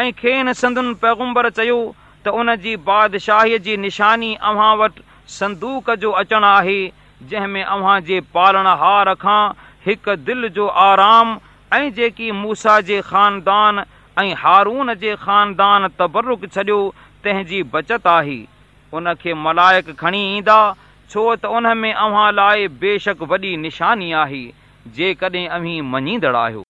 ऐं खेनि संदुनि पैगुंबर चयो त उन जी बादशाहीअ जी निशानी अव्हां वटि संदूक जो अचणु आहे जंहिं में अव्हां जे पालण हार खां हिकु दिलि जो आराम ऐं जेकी मूसा जे ख़ानदान ऐं हारून जे ख़ानदान तबरुक छॾियो तंहिंजी बचति आहे उन खे मलायक खणी ईंदा छो त उन में अव्हां लाइ बेशक वॾी निशानी आहे जेकॾहिं अव्हीं मञींदड़ु आहियो